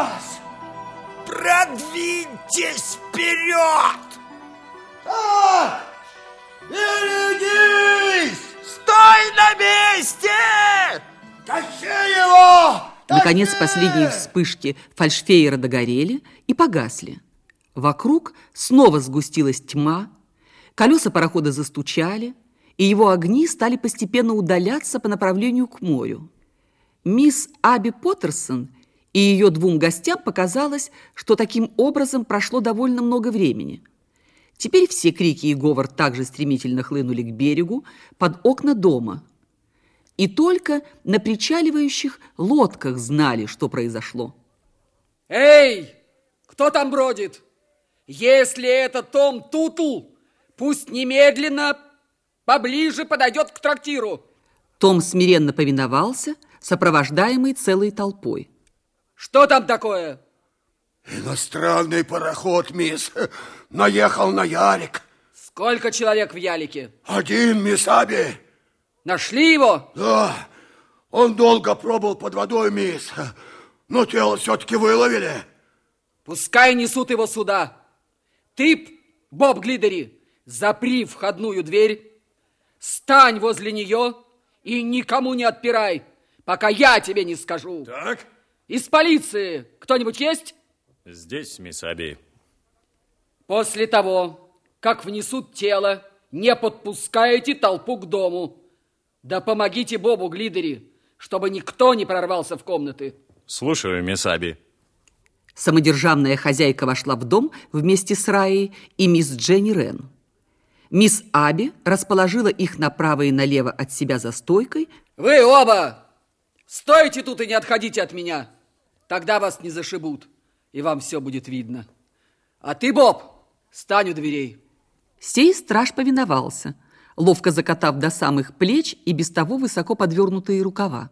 вас! Продвиньтесь вперед! Так! Берегись! Стой на месте! Тащи его! Тащи! Наконец последние вспышки фальшфейера догорели и погасли. Вокруг снова сгустилась тьма, колеса парохода застучали, и его огни стали постепенно удаляться по направлению к морю. Мисс Аби Поттерсон – и ее двум гостям показалось, что таким образом прошло довольно много времени. Теперь все крики и говор также стремительно хлынули к берегу под окна дома. И только на причаливающих лодках знали, что произошло. Эй, кто там бродит? Если это Том Тутл, пусть немедленно поближе подойдет к трактиру. Том смиренно повиновался, сопровождаемый целой толпой. Что там такое? Иностранный пароход, мисс, наехал на Ярик. Сколько человек в ялике? Один, мисс Аби. Нашли его? Да, он долго пробыл под водой, мисс, но тело все-таки выловили. Пускай несут его сюда. Ты, Боб Глидери, запри входную дверь, стань возле нее и никому не отпирай, пока я тебе не скажу. Так, Из полиции кто-нибудь есть? здесь, мисс Аби. После того, как внесут тело, не подпускайте толпу к дому. Да помогите Бобу Глидери, чтобы никто не прорвался в комнаты. Слушаю, мисс Аби. Самодержавная хозяйка вошла в дом вместе с Раей и мисс Дженни Рен. Мисс Аби расположила их направо и налево от себя за стойкой, Вы оба стойте тут и не отходите от меня. Тогда вас не зашибут, и вам все будет видно. А ты, Боб, стань у дверей. Сей страж повиновался, ловко закатав до самых плеч и без того высоко подвернутые рукава.